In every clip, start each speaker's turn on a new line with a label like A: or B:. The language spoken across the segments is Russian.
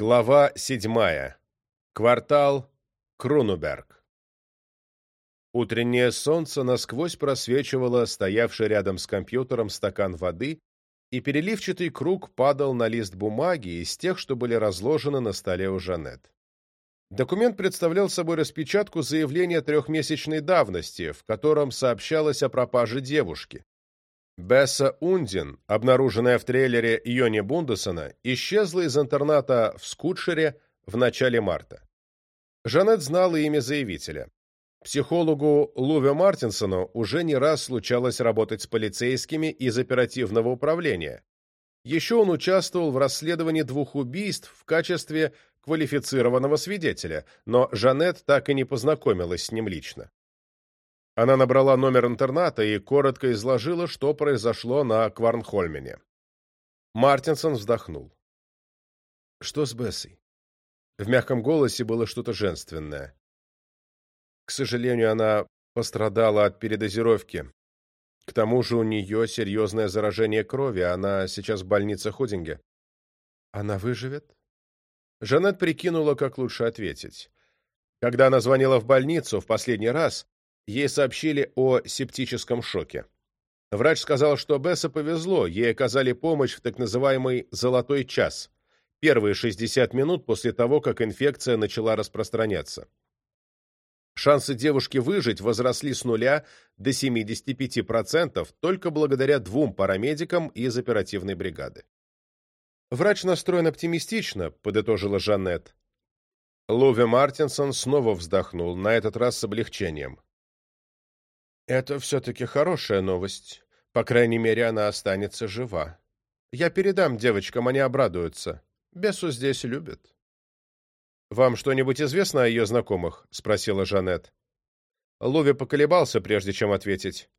A: Глава седьмая. Квартал Крунуберг. Утреннее солнце насквозь просвечивало стоявший рядом с компьютером стакан воды, и переливчатый круг падал на лист бумаги из тех, что были разложены на столе у Жанет. Документ представлял собой распечатку заявления трехмесячной давности, в котором сообщалось о пропаже девушки. Бесса Ундин, обнаруженная в трейлере Йони Бундесона, исчезла из интерната в Скутшере в начале марта. Жанет знала имя заявителя. Психологу Луве Мартинсону уже не раз случалось работать с полицейскими из оперативного управления. Еще он участвовал в расследовании двух убийств в качестве квалифицированного свидетеля, но Жанет так и не познакомилась с ним лично. Она набрала номер интерната и коротко изложила, что произошло на Кварнхольмене. Мартинсон вздохнул. «Что с Бессой?» В мягком голосе было что-то женственное. К сожалению, она пострадала от передозировки. К тому же у нее серьезное заражение крови, она сейчас в больнице Ходинге. Она выживет? Жанет прикинула, как лучше ответить. Когда она звонила в больницу в последний раз, Ей сообщили о септическом шоке. Врач сказал, что Бесса повезло, ей оказали помощь в так называемый «золотой час» — первые 60 минут после того, как инфекция начала распространяться. Шансы девушки выжить возросли с нуля до 75% только благодаря двум парамедикам из оперативной бригады. «Врач настроен оптимистично», — подытожила Жанет. Лови Мартинсон снова вздохнул, на этот раз с облегчением. Это все-таки хорошая новость. По крайней мере, она останется жива. Я передам девочкам, они обрадуются. Бесу здесь любят. «Вам что-нибудь известно о ее знакомых?» — спросила Жанет. Лови поколебался, прежде чем ответить.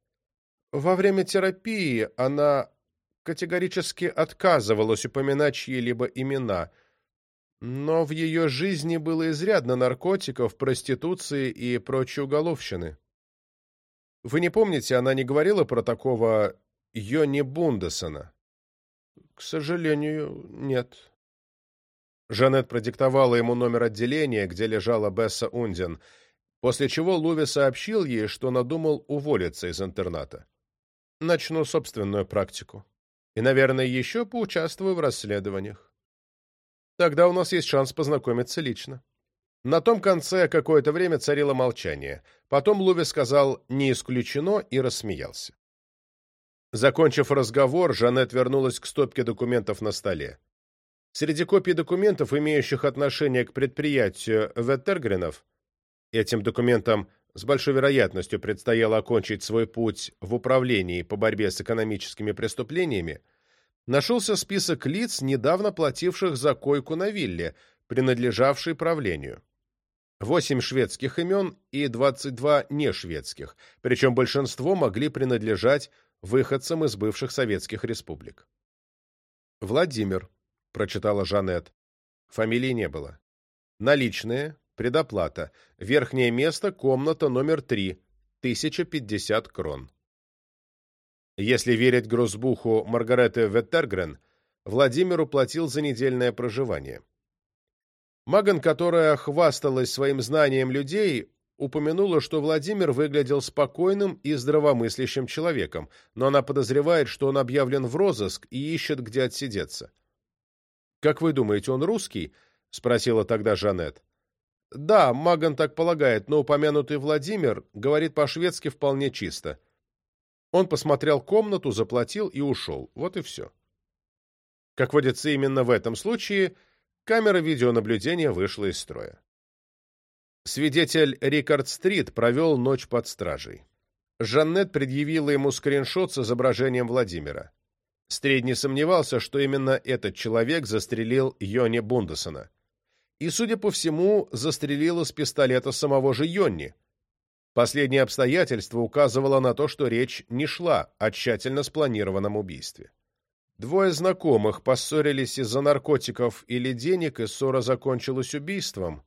A: «Во время терапии она категорически отказывалась упоминать чьи-либо имена, но в ее жизни было изрядно наркотиков, проституции и прочей уголовщины. Вы не помните, она не говорила про такого Йони Бундесона? К сожалению, нет. Жанет продиктовала ему номер отделения, где лежала Бесса Унден, после чего Луви сообщил ей, что надумал уволиться из интерната. Начну собственную практику. И, наверное, еще поучаствую в расследованиях. Тогда у нас есть шанс познакомиться лично. На том конце какое-то время царило молчание. Потом Луви сказал «не исключено» и рассмеялся. Закончив разговор, Жанет вернулась к стопке документов на столе. Среди копий документов, имеющих отношение к предприятию Веттергренов, этим документам с большой вероятностью предстояло окончить свой путь в управлении по борьбе с экономическими преступлениями, нашелся список лиц, недавно плативших за койку на вилле, принадлежавшей правлению. Восемь шведских имен и 22 нешведских, причем большинство могли принадлежать выходцам из бывших советских республик. «Владимир», — прочитала Жанет. Фамилии не было. «Наличные, предоплата, верхнее место, комната номер 3, 1050 крон». Если верить Грузбуху Маргареты Веттергрен, Владимир уплатил за недельное проживание – Маган, которая хвасталась своим знанием людей, упомянула, что Владимир выглядел спокойным и здравомыслящим человеком, но она подозревает, что он объявлен в розыск и ищет, где отсидеться. «Как вы думаете, он русский?» — спросила тогда Жанет. «Да, Маган так полагает, но упомянутый Владимир говорит по-шведски вполне чисто. Он посмотрел комнату, заплатил и ушел. Вот и все». Как водится, именно в этом случае — камера видеонаблюдения вышла из строя. Свидетель Рикард-стрит провел ночь под стражей. Жаннет предъявила ему скриншот с изображением Владимира. Стрид не сомневался, что именно этот человек застрелил Йони Бундесона. И, судя по всему, застрелил из пистолета самого же Йонни. Последнее обстоятельство указывало на то, что речь не шла о тщательно спланированном убийстве. Двое знакомых поссорились из-за наркотиков или денег, и ссора закончилась убийством.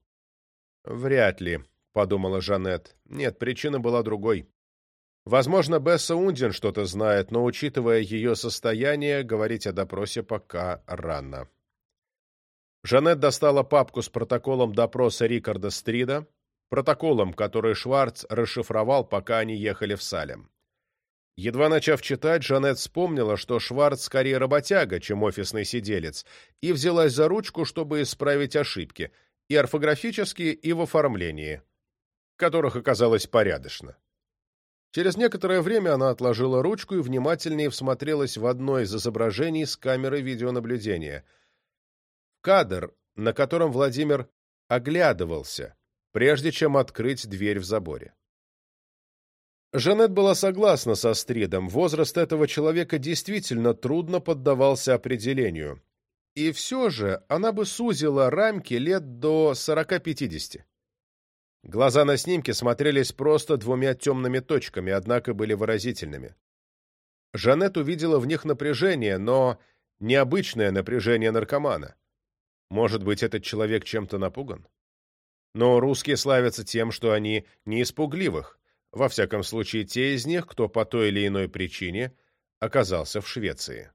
A: «Вряд ли», — подумала Жанет. «Нет, причина была другой. Возможно, Бесса Ундин что-то знает, но, учитывая ее состояние, говорить о допросе пока рано». Жанет достала папку с протоколом допроса Рикарда Стрида, протоколом, который Шварц расшифровал, пока они ехали в Салем. Едва начав читать, Жанет вспомнила, что Шварц скорее работяга, чем офисный сиделец, и взялась за ручку, чтобы исправить ошибки, и орфографические, и в оформлении, которых оказалось порядочно. Через некоторое время она отложила ручку и внимательнее всмотрелась в одно из изображений с камеры видеонаблюдения. Кадр, на котором Владимир оглядывался, прежде чем открыть дверь в заборе. Жанет была согласна со Стридом, возраст этого человека действительно трудно поддавался определению. И все же она бы сузила рамки лет до 40-50. Глаза на снимке смотрелись просто двумя темными точками, однако были выразительными. Жанет увидела в них напряжение, но необычное напряжение наркомана. Может быть, этот человек чем-то напуган? Но русские славятся тем, что они не испугливых, во всяком случае те из них, кто по той или иной причине оказался в Швеции.